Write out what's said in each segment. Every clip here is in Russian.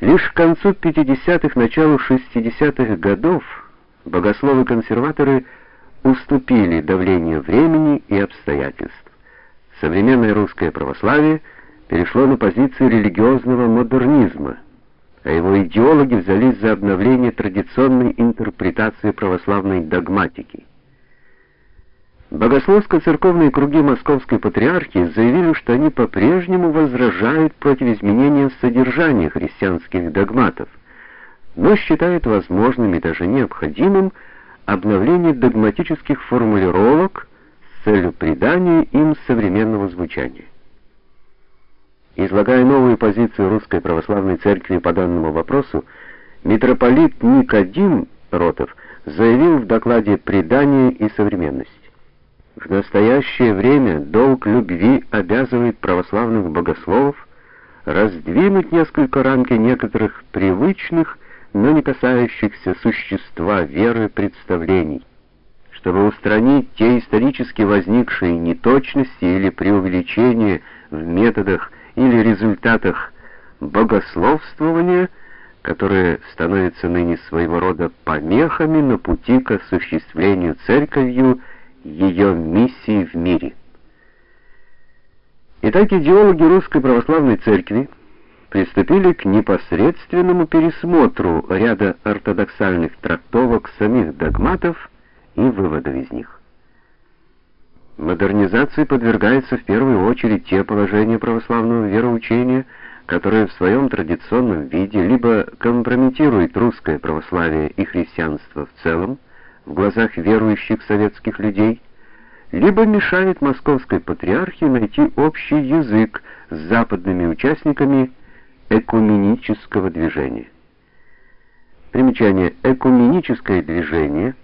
Лишь к концу 50-х, началу 60-х годов богословы-консерваторы уступили давлению времени и обстоятельств. Современное русское православие перешло на позиции религиозного модернизма, а его идеологи взялись за обновление традиционной интерпретации православной догматики. Богословско-церковные круги Московской Патриархии заявили, что они по-прежнему возражают против изменения содержания христианских догматов, но считают возможным и даже необходимым обновление догматических формулировок с целью придания им современного звучания. Излагая новую позицию Русской Православной Церкви по данному вопросу, митрополит Никодим Ротов заявил в докладе «Предание и современность». В настоящее время долг любви обязывает православных богословов раздвинуть несколько рамки некоторых привычных, но не касающихся существа веры представлений, чтобы устранить те исторически возникшие неточности или преувеличения в методах или результатах богословствования, которые становятся ныне своего рода помехами на пути к осуществлению церковью ее миссии в мире. Итак, идеологи Русской Православной Церкви приступили к непосредственному пересмотру ряда ортодоксальных трактовок самих догматов и выводов из них. Модернизации подвергаются в первую очередь те положения православного вероучения, которые в своем традиционном виде либо компрометируют русское православие и христианство в целом, в глазах верующих советских людей, либо мешает московской патриархии найти общий язык с западными участниками экуменического движения. Примечание: экуменическое движение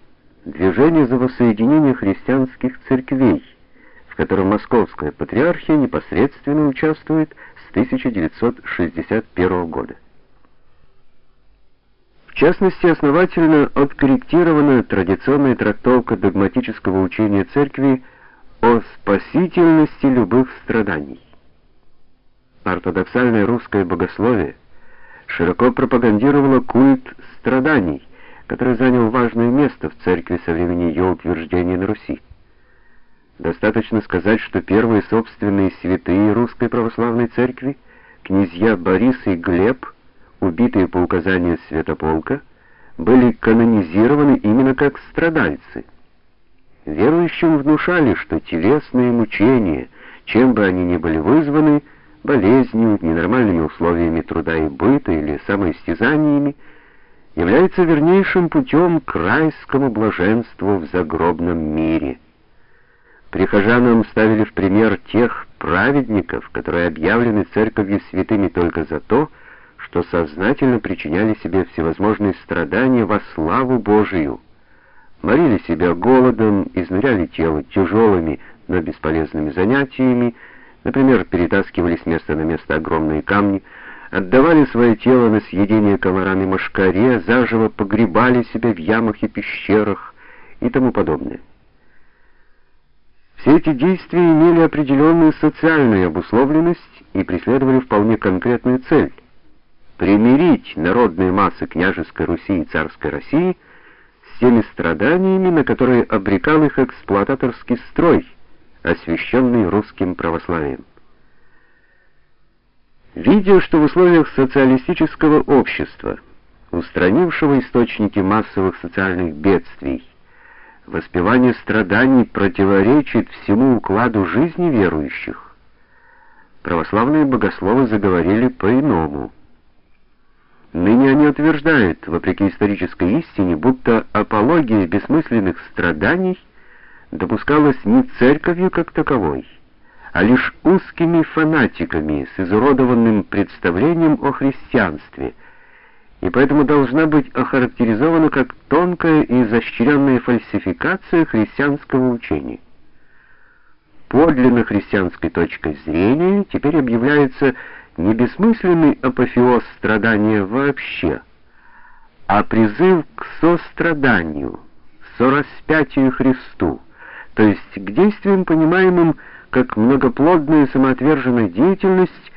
движение за воссоединение христианских церквей, в котором московская патриархия непосредственно участвует с 1961 года. В частности, основательно откорректирована традиционная трактовка догматического учения церкви о спасительности любых страданий. Ортодоксальное русское богословие широко пропагандировало культ страданий, который занял важное место в церкви со времени ее утверждения на Руси. Достаточно сказать, что первые собственные святые русской православной церкви, князья Борис и Глеб, убитые по указанию Святополка, были канонизированы именно как страдальцы. Верующим внушали, что телесные мучения, чем бы они ни были вызваны, болезнью, ненормальными условиями труда и быта или самоистязаниями, являются вернейшим путем к райскому блаженству в загробном мире. Прихожанам ставили в пример тех праведников, которые объявлены церковью святыми только за то, что сознательно причиняли себе всевозможные страдания во славу Божию, морили себя голодом, изнуряли тело тяжелыми, но бесполезными занятиями, например, перетаскивали с места на место огромные камни, отдавали свое тело на съедение комарам и мошкаре, заживо погребали себя в ямах и пещерах и тому подобное. Все эти действия имели определенную социальную обусловленность и преследовали вполне конкретную цель примирить народные массы княжеской Руси и царской России с теми страданиями, на которые обрекал их эксплуататорский строй, освященный русским православием. Видя, что в условиях социалистического общества, устранившего источники массовых социальных бедствий, воспевание страданий противоречит всему укладу жизни верующих, православные богословы заговорили по-иному. Ныне они утверждают, вопреки исторической истине, будто апология бессмысленных страданий допускалась не церковью как таковой, а лишь узкими фанатиками с изуродованным представлением о христианстве, и поэтому должна быть охарактеризована как тонкая и изощренная фальсификация христианского учения. Подлинно христианской точкой зрения теперь объявляется не бессмысленный апофеоз страдания вообще, а призыв к состраданию, сораспятию Христу, то есть к действиям, понимаемым как многоплодная самоотверженная деятельность